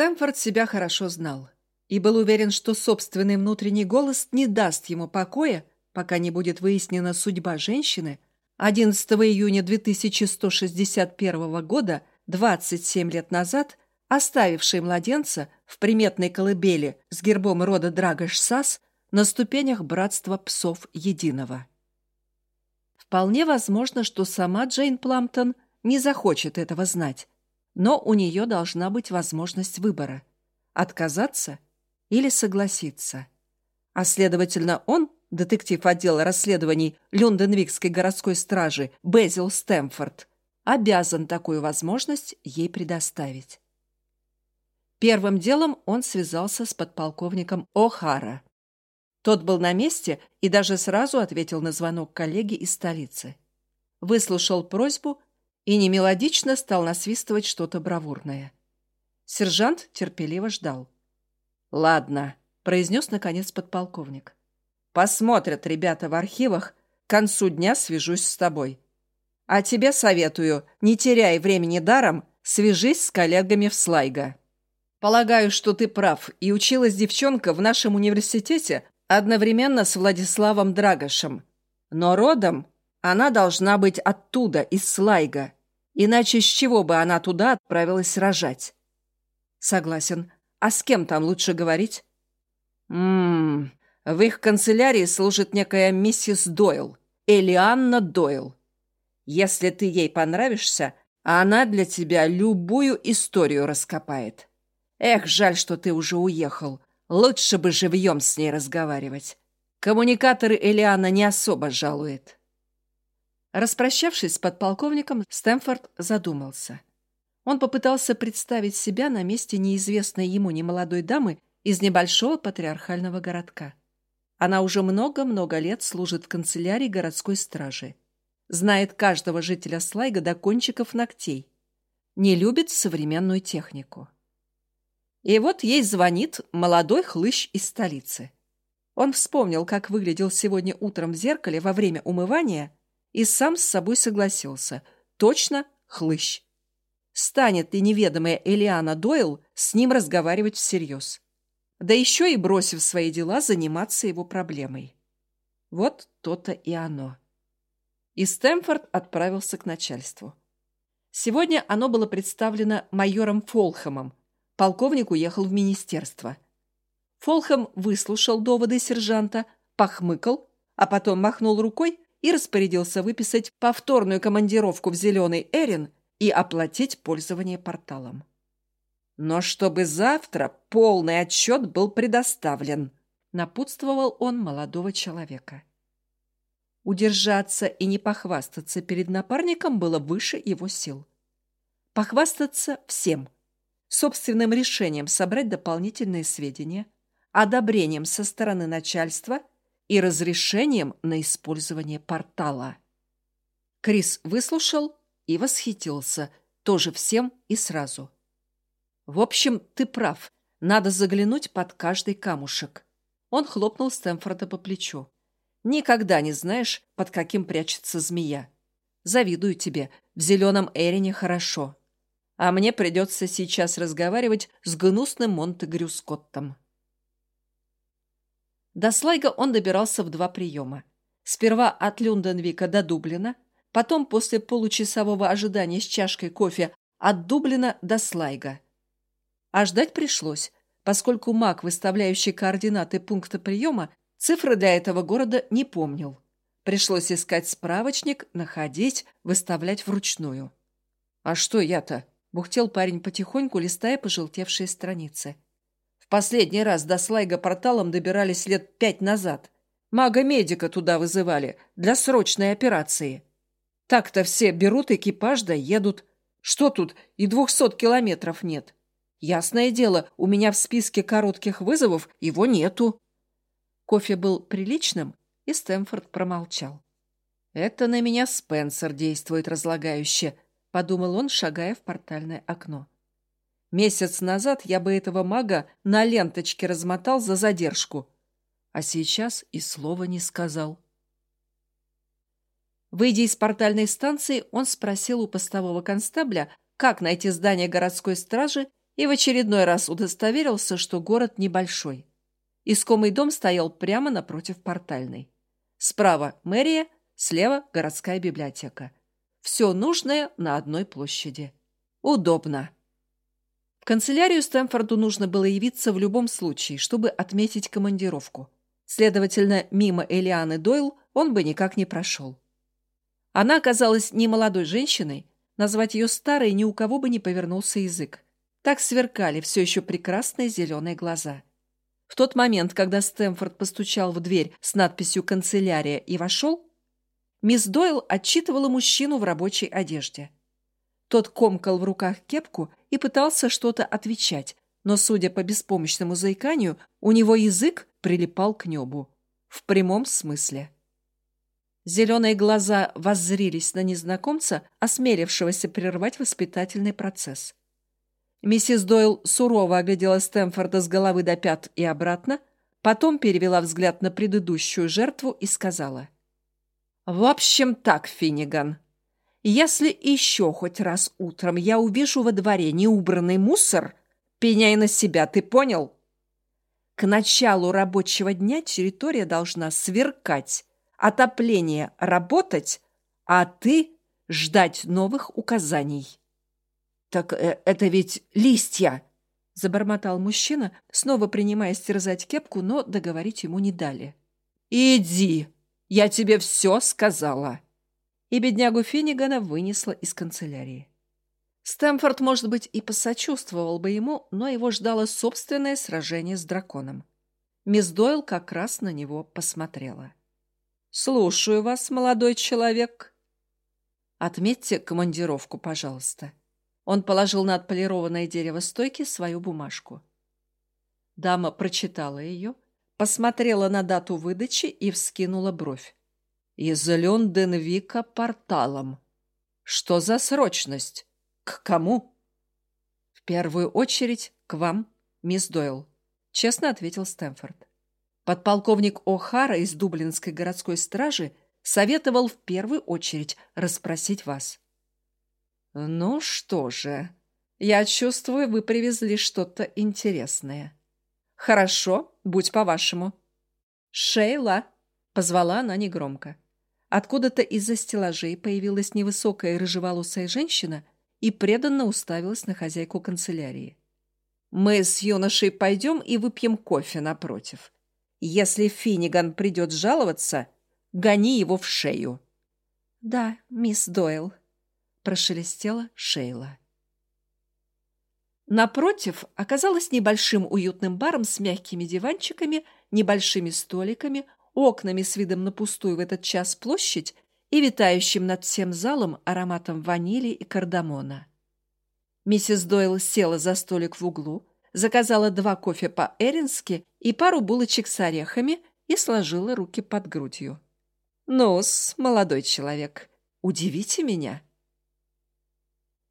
Стэнфорд себя хорошо знал и был уверен, что собственный внутренний голос не даст ему покоя, пока не будет выяснена судьба женщины, 11 июня 2161 года, 27 лет назад, оставившей младенца в приметной колыбели с гербом рода Драгош-Сас на ступенях Братства Псов Единого. Вполне возможно, что сама Джейн Пламптон не захочет этого знать, но у нее должна быть возможность выбора – отказаться или согласиться. А следовательно, он, детектив отдела расследований Люнденвикской городской стражи Безил Стэмфорд, обязан такую возможность ей предоставить. Первым делом он связался с подполковником О'Хара. Тот был на месте и даже сразу ответил на звонок коллеги из столицы. Выслушал просьбу и немелодично стал насвистывать что-то бравурное. Сержант терпеливо ждал. «Ладно», — произнес наконец подполковник. «Посмотрят ребята в архивах, к концу дня свяжусь с тобой. А тебе советую, не теряй времени даром, свяжись с коллегами в Слайго. Полагаю, что ты прав, и училась девчонка в нашем университете одновременно с Владиславом Драгошем. Но родом она должна быть оттуда, из Слайга. Иначе с чего бы она туда отправилась рожать? Согласен. А с кем там лучше говорить? Ммм, в их канцелярии служит некая миссис Дойл, Элианна Дойл. Если ты ей понравишься, она для тебя любую историю раскопает. Эх, жаль, что ты уже уехал. Лучше бы живьем с ней разговаривать. Коммуникаторы Элиана не особо жалует. Распрощавшись с подполковником, Стэмфорд задумался. Он попытался представить себя на месте неизвестной ему немолодой дамы из небольшого патриархального городка. Она уже много-много лет служит в канцелярии городской стражи. Знает каждого жителя Слайга до кончиков ногтей. Не любит современную технику. И вот ей звонит молодой хлыщ из столицы. Он вспомнил, как выглядел сегодня утром в зеркале во время умывания, и сам с собой согласился. Точно хлыщ. Станет ли неведомая Элиана Дойл с ним разговаривать всерьез? Да еще и, бросив свои дела, заниматься его проблемой. Вот то-то и оно. И Стэмфорд отправился к начальству. Сегодня оно было представлено майором Фолхэмом, Полковник уехал в министерство. Фолхэм выслушал доводы сержанта, похмыкал, а потом махнул рукой и распорядился выписать повторную командировку в Зеленый Эрин и оплатить пользование порталом. Но чтобы завтра полный отчет был предоставлен, напутствовал он молодого человека. Удержаться и не похвастаться перед напарником было выше его сил. Похвастаться всем – собственным решением собрать дополнительные сведения, одобрением со стороны начальства и разрешением на использование портала. Крис выслушал и восхитился, тоже всем и сразу. «В общем, ты прав, надо заглянуть под каждый камушек». Он хлопнул Стэнфорда по плечу. «Никогда не знаешь, под каким прячется змея. Завидую тебе, в зеленом Эрине хорошо» а мне придется сейчас разговаривать с гнусным Монтегрю Скоттом. До Слайга он добирался в два приема. Сперва от Люнденвика до Дублина, потом после получасового ожидания с чашкой кофе от Дублина до Слайга. А ждать пришлось, поскольку маг, выставляющий координаты пункта приема, цифры для этого города не помнил. Пришлось искать справочник, находить, выставлять вручную. А что я-то? Бухтел парень потихоньку, листая пожелтевшие страницы. Последний раз до слайга порталом добирались лет пять назад. Мага-медика туда вызывали для срочной операции. Так-то все берут экипаж да едут. Что тут, и двухсот километров нет. Ясное дело, у меня в списке коротких вызовов его нету. Кофе был приличным, и Стэнфорд промолчал. Это на меня Спенсер действует разлагающе, — подумал он, шагая в портальное окно. «Месяц назад я бы этого мага на ленточке размотал за задержку, а сейчас и слова не сказал». Выйдя из портальной станции, он спросил у постового констабля, как найти здание городской стражи и в очередной раз удостоверился, что город небольшой. Искомый дом стоял прямо напротив портальной. Справа мэрия, слева городская библиотека. Все нужное на одной площади. Удобно. В канцелярию Стэнфорду нужно было явиться в любом случае, чтобы отметить командировку. Следовательно, мимо Элианы Дойл он бы никак не прошел. Она оказалась не молодой женщиной, назвать ее старой ни у кого бы не повернулся язык. Так сверкали все еще прекрасные зеленые глаза. В тот момент, когда Стэнфорд постучал в дверь с надписью «Канцелярия» и вошел, мисс Дойл отчитывала мужчину в рабочей одежде. Тот комкал в руках кепку и пытался что-то отвечать, но, судя по беспомощному заиканию, у него язык прилипал к небу. В прямом смысле. Зеленые глаза воззрились на незнакомца, осмелившегося прервать воспитательный процесс. Миссис Дойл сурово оглядела Стэнфорда с головы до пят и обратно, потом перевела взгляд на предыдущую жертву и сказала. «В общем так, Финниган, если еще хоть раз утром я увижу во дворе неубранный мусор, пеняй на себя, ты понял? К началу рабочего дня территория должна сверкать, отопление работать, а ты ждать новых указаний». «Так э, это ведь листья!» — забормотал мужчина, снова принимаясь терзать кепку, но договорить ему не дали. «Иди! Я тебе все сказала!» И беднягу Финнигана вынесла из канцелярии. Стэмфорд, может быть, и посочувствовал бы ему, но его ждало собственное сражение с драконом. Мисс Дойл как раз на него посмотрела. «Слушаю вас, молодой человек». «Отметьте командировку, пожалуйста», он положил на отполированное дерево стойки свою бумажку. Дама прочитала ее, посмотрела на дату выдачи и вскинула бровь. «Из Лондонвика порталом. Что за срочность? К кому?» «В первую очередь к вам, мисс Дойл», — честно ответил Стэнфорд. Подполковник О'Хара из Дублинской городской стражи советовал в первую очередь расспросить вас. «Ну что же, я чувствую, вы привезли что-то интересное. Хорошо, будь по-вашему». «Шейла!» — позвала она негромко. Откуда-то из-за стеллажей появилась невысокая рыжеволосая женщина и преданно уставилась на хозяйку канцелярии. «Мы с юношей пойдем и выпьем кофе напротив. Если Финниган придет жаловаться, гони его в шею». «Да, мисс Дойл», прошелестела Шейла. Напротив оказалось небольшим уютным баром с мягкими диванчиками, небольшими столиками, окнами с видом на пустую в этот час площадь и витающим над всем залом ароматом ванили и кардамона. Миссис Дойл села за столик в углу, заказала два кофе по-эрински и пару булочек с орехами и сложила руки под грудью. «Ну-с, молодой человек, удивите меня!»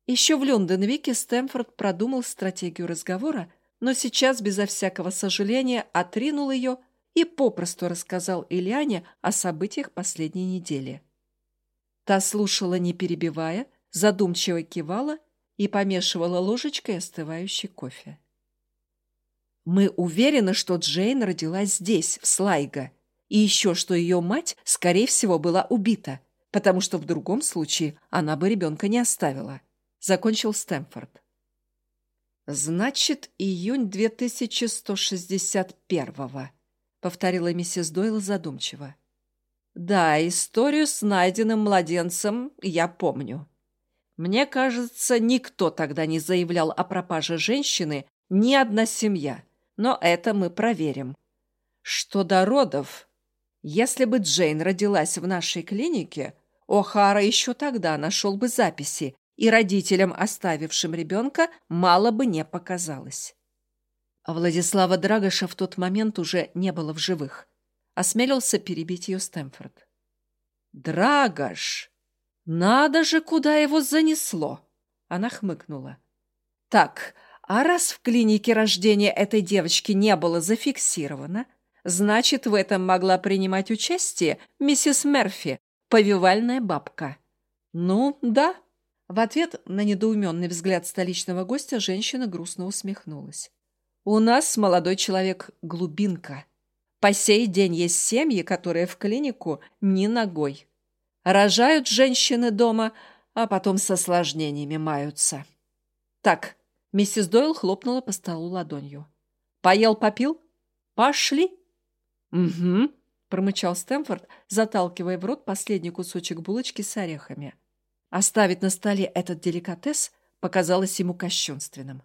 Еще в Лондонвике Стэмфорд продумал стратегию разговора, но сейчас безо всякого сожаления отринул ее и попросту рассказал Ильяне о событиях последней недели. Та слушала, не перебивая, задумчиво кивала и помешивала ложечкой остывающий кофе. «Мы уверены, что Джейн родилась здесь, в Слайго, и еще что ее мать, скорее всего, была убита, потому что в другом случае она бы ребенка не оставила» закончил Стэмфорд. «Значит, июнь 2161-го», — повторила миссис Дойл задумчиво. «Да, историю с найденным младенцем я помню. Мне кажется, никто тогда не заявлял о пропаже женщины, ни одна семья, но это мы проверим. Что до родов, если бы Джейн родилась в нашей клинике, О'Хара еще тогда нашел бы записи, и родителям, оставившим ребенка, мало бы не показалось. Владислава Драгоша в тот момент уже не было в живых. Осмелился перебить ее Стэмфорд. «Драгош! Надо же, куда его занесло!» Она хмыкнула. «Так, а раз в клинике рождения этой девочки не было зафиксировано, значит, в этом могла принимать участие миссис Мерфи, повивальная бабка. Ну, да, В ответ на недоуменный взгляд столичного гостя женщина грустно усмехнулась. «У нас, молодой человек, глубинка. По сей день есть семьи, которые в клинику ни ногой. Рожают женщины дома, а потом с осложнениями маются. Так, миссис Дойл хлопнула по столу ладонью. Поел, попил? Пошли. Угу, промычал Стэнфорд, заталкивая в рот последний кусочек булочки с орехами. Оставить на столе этот деликатес показалось ему кощунственным.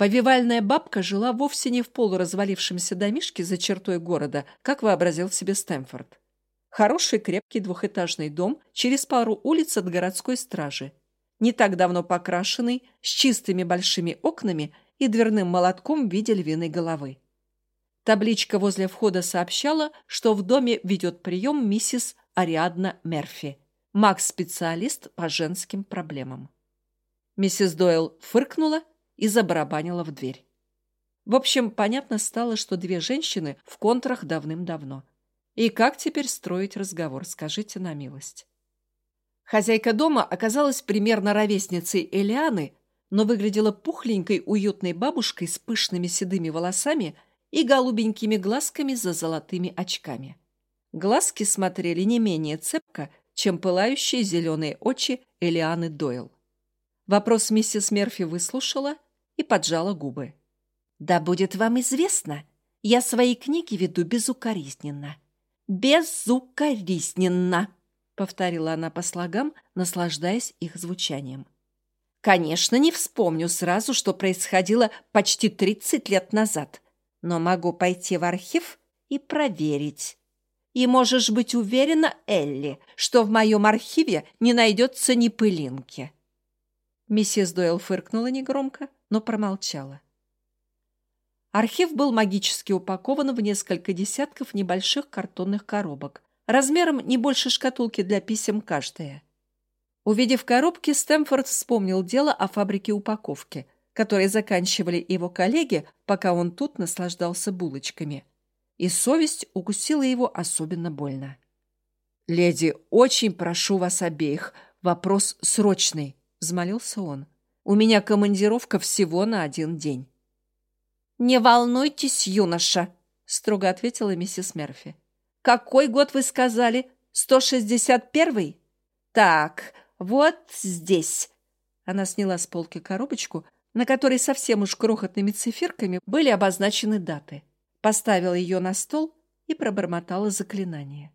Повивальная бабка жила вовсе не в полуразвалившемся домишке за чертой города, как вообразил себе Стэнфорд. Хороший крепкий двухэтажный дом через пару улиц от городской стражи. Не так давно покрашенный, с чистыми большими окнами и дверным молотком в виде львиной головы. Табличка возле входа сообщала, что в доме ведет прием миссис Ариадна Мерфи, маг-специалист по женским проблемам. Миссис Дойл фыркнула и забарабанила в дверь. В общем, понятно стало, что две женщины в контрах давным-давно. И как теперь строить разговор, скажите на милость. Хозяйка дома оказалась примерно ровесницей Элианы, но выглядела пухленькой, уютной бабушкой с пышными седыми волосами и голубенькими глазками за золотыми очками. Глазки смотрели не менее цепко, чем пылающие зеленые очи Элианы Дойл. Вопрос миссис Мерфи выслушала и поджала губы. «Да будет вам известно, я свои книги веду безукоризненно безукоризненно», — повторила она по слогам, наслаждаясь их звучанием. «Конечно, не вспомню сразу, что происходило почти 30 лет назад, но могу пойти в архив и проверить. И можешь быть уверена, Элли, что в моем архиве не найдется ни пылинки». Миссис Дойл фыркнула негромко, но промолчала. Архив был магически упакован в несколько десятков небольших картонных коробок, размером не больше шкатулки для писем каждая. Увидев коробки, Стэмфорд вспомнил дело о фабрике упаковки, которые заканчивали его коллеги, пока он тут наслаждался булочками. И совесть укусила его особенно больно. «Леди, очень прошу вас обеих. Вопрос срочный», — взмолился он. «У меня командировка всего на один день». «Не волнуйтесь, юноша», — строго ответила миссис Мерфи. «Какой год вы сказали? 161-й? Так, вот здесь». Она сняла с полки коробочку, на которой совсем уж крохотными циферками были обозначены даты. Поставила ее на стол и пробормотала заклинание.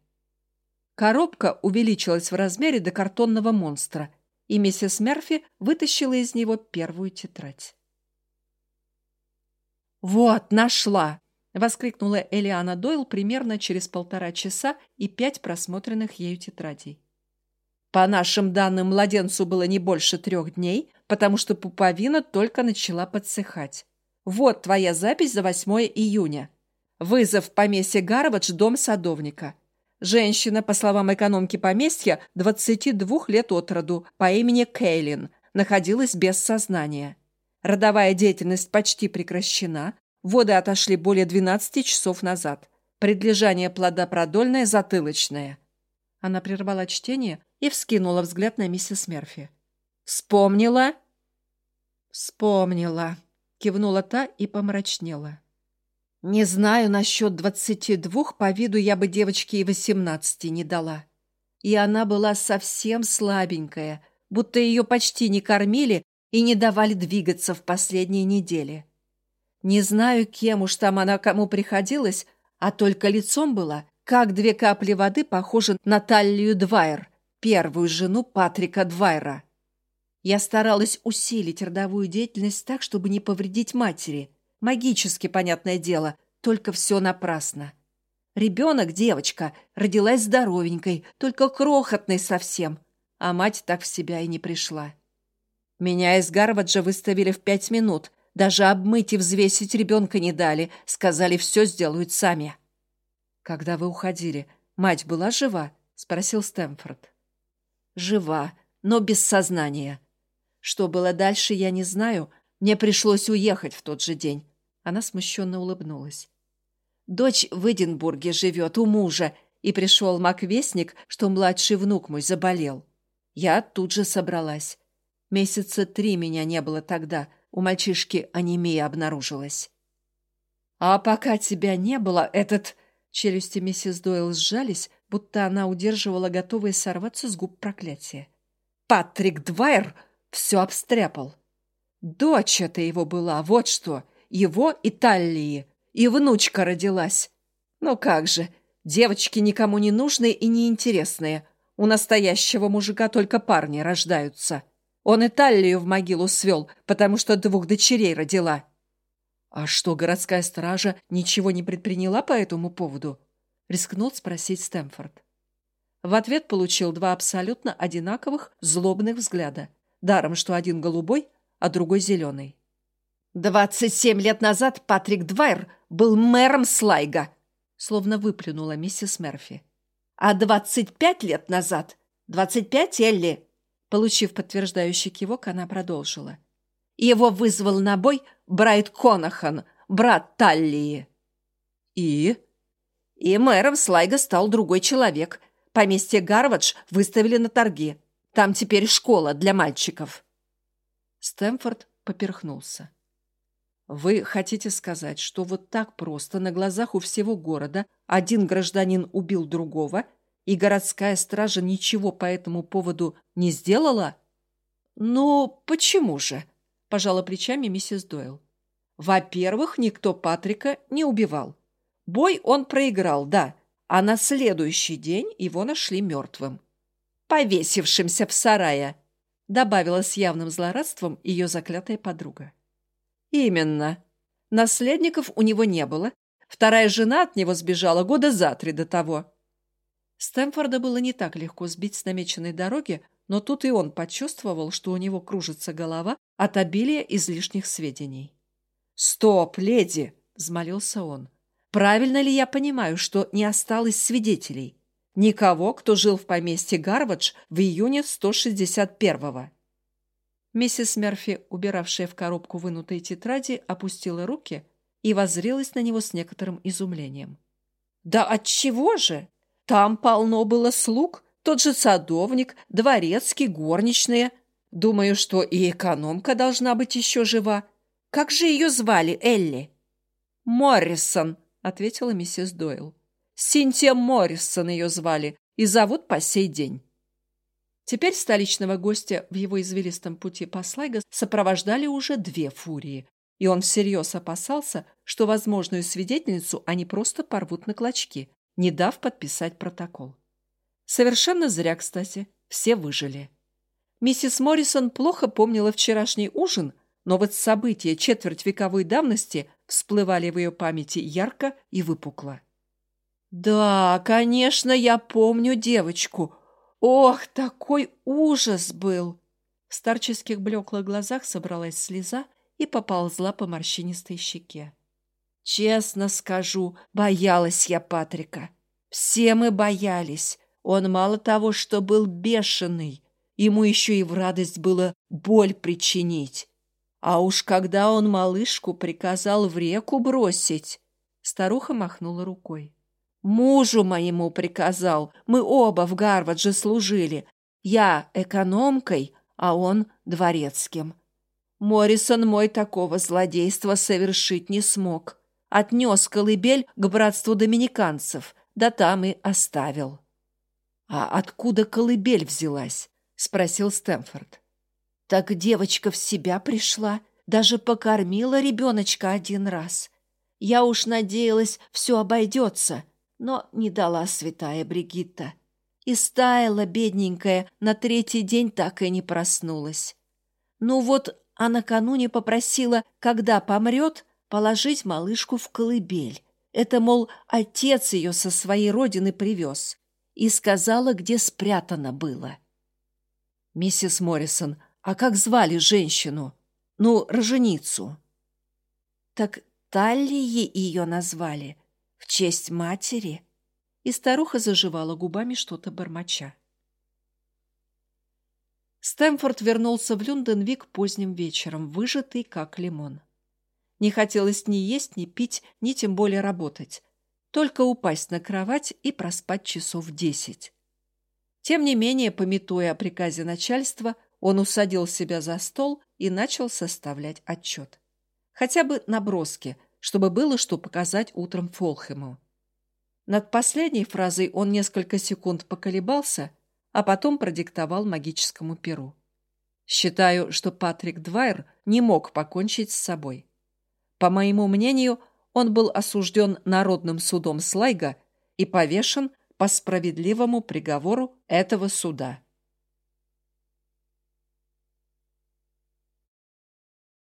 Коробка увеличилась в размере до картонного монстра, и миссис Мерфи вытащила из него первую тетрадь. «Вот, нашла!» — воскликнула Элиана Дойл примерно через полтора часа и пять просмотренных ею тетрадей. По нашим данным, младенцу было не больше трех дней, потому что пуповина только начала подсыхать. Вот твоя запись за 8 июня. Вызов в поместье Гарвардж, дом садовника. Женщина, по словам экономки поместья, 22 лет от роду, по имени Кейлин, находилась без сознания. Родовая деятельность почти прекращена. Воды отошли более 12 часов назад. Предлежание плода продольное, затылочное. Она прервала чтение и вскинула взгляд на миссис Мерфи. «Вспомнила?» «Вспомнила», — кивнула та и помрачнела. «Не знаю насчет двадцати двух, по виду я бы девочке и восемнадцати не дала. И она была совсем слабенькая, будто ее почти не кормили и не давали двигаться в последние недели. Не знаю, кем уж там она кому приходилась, а только лицом была, как две капли воды, похожа на Таллию Двайер, первую жену Патрика Двайера. Я старалась усилить родовую деятельность так, чтобы не повредить матери. Магически, понятное дело, только все напрасно. Ребенок, девочка, родилась здоровенькой, только крохотной совсем, а мать так в себя и не пришла. Меня из Гарварджа выставили в пять минут. Даже обмыть и взвесить ребенка не дали. Сказали, все сделают сами. «Когда вы уходили, мать была жива?» — спросил Стэмфорд. «Жива, но без сознания. Что было дальше, я не знаю. Мне пришлось уехать в тот же день». Она смущенно улыбнулась. «Дочь в Эдинбурге живет у мужа, и пришел маквестник, что младший внук мой заболел. Я тут же собралась. Месяца три меня не было тогда. У мальчишки анемия обнаружилась. А пока тебя не было, этот... Челюсти миссис Дойл сжались, будто она удерживала готовые сорваться с губ проклятия. Патрик Двайер все обстряпал. Дочь это его была, вот что. Его и Таллии. И внучка родилась. Ну как же, девочки никому не нужные и неинтересные. У настоящего мужика только парни рождаются. Он и Таллию в могилу свел, потому что двух дочерей родила. А что, городская стража ничего не предприняла по этому поводу? Рискнул спросить Стэмфорд. В ответ получил два абсолютно одинаковых злобных взгляда. Даром, что один голубой, а другой зеленый. «Двадцать семь лет назад Патрик Двайер был мэром Слайга», словно выплюнула миссис Мерфи. «А двадцать пять лет назад... Двадцать пять, Элли?» Получив подтверждающий кивок, она продолжила. Его вызвал на бой Брайт Конахан, брат Таллии. И? И мэром Слайга стал другой человек. Поместье Гарвардж выставили на торги. Там теперь школа для мальчиков. Стэмфорд поперхнулся. Вы хотите сказать, что вот так просто на глазах у всего города один гражданин убил другого, и городская стража ничего по этому поводу не сделала? Ну, почему же? пожала плечами миссис Дойл. Во-первых, никто Патрика не убивал. Бой он проиграл, да, а на следующий день его нашли мертвым. Повесившимся в сарае, добавила с явным злорадством ее заклятая подруга. Именно. Наследников у него не было. Вторая жена от него сбежала года за три до того. Стэмфорда было не так легко сбить с намеченной дороги, но тут и он почувствовал, что у него кружится голова от обилия излишних сведений. «Стоп, леди!» — взмолился он. «Правильно ли я понимаю, что не осталось свидетелей? Никого, кто жил в поместье Гарвардж в июне 161-го?» Миссис Мерфи, убиравшая в коробку вынутые тетради, опустила руки и воззрелась на него с некоторым изумлением. «Да отчего же? Там полно было слуг, тот же садовник, дворецкий, горничные. Думаю, что и экономка должна быть еще жива. Как же ее звали, Элли? Моррисон, ответила миссис Дойл. Синтия Моррисон ее звали и зовут по сей день. Теперь столичного гостя в его извилистом пути по Слайго сопровождали уже две фурии, и он всерьез опасался, что возможную свидетельницу они просто порвут на клочки, не дав подписать протокол. Совершенно зря, кстати. Все выжили. Миссис Моррисон плохо помнила вчерашний ужин, но вот события четвертьвековой давности всплывали в ее памяти ярко и выпукло. «Да, конечно, я помню девочку. Ох, такой ужас был!» В старческих блеклых глазах собралась слеза и поползла по морщинистой щеке. «Честно скажу, боялась я Патрика. Все мы боялись. Он мало того, что был бешеный, ему еще и в радость было боль причинить. А уж когда он малышку приказал в реку бросить, старуха махнула рукой. Мужу моему приказал, мы оба в Гарвардже служили. Я экономкой, а он дворецким. Моррисон мой такого злодейства совершить не смог. Отнес колыбель к братству доминиканцев, да там и оставил. «А откуда колыбель взялась?» — спросил Стэнфорд. «Так девочка в себя пришла, даже покормила ребеночка один раз. Я уж надеялась, все обойдется, но не дала святая Бригитта. И стаяла, бедненькая, на третий день так и не проснулась. Ну вот, а накануне попросила, когда помрет, положить малышку в колыбель. Это, мол, отец ее со своей родины привез и сказала, где спрятано было. «Миссис Моррисон, а как звали женщину? Ну, роженицу?» «Так Таллии ее назвали, в честь матери». И старуха заживала губами что-то бормоча. Стэмфорд вернулся в Люнденвик поздним вечером, выжатый как лимон. Не хотелось ни есть, ни пить, ни тем более работать только упасть на кровать и проспать часов десять. Тем не менее, пометуя о приказе начальства, он усадил себя за стол и начал составлять отчет. Хотя бы наброски, чтобы было что показать утром Фолхему. Над последней фразой он несколько секунд поколебался, а потом продиктовал магическому перу. Считаю, что Патрик Двайер не мог покончить с собой. По моему мнению, он был осужден Народным судом Слайга и повешен по справедливому приговору этого суда.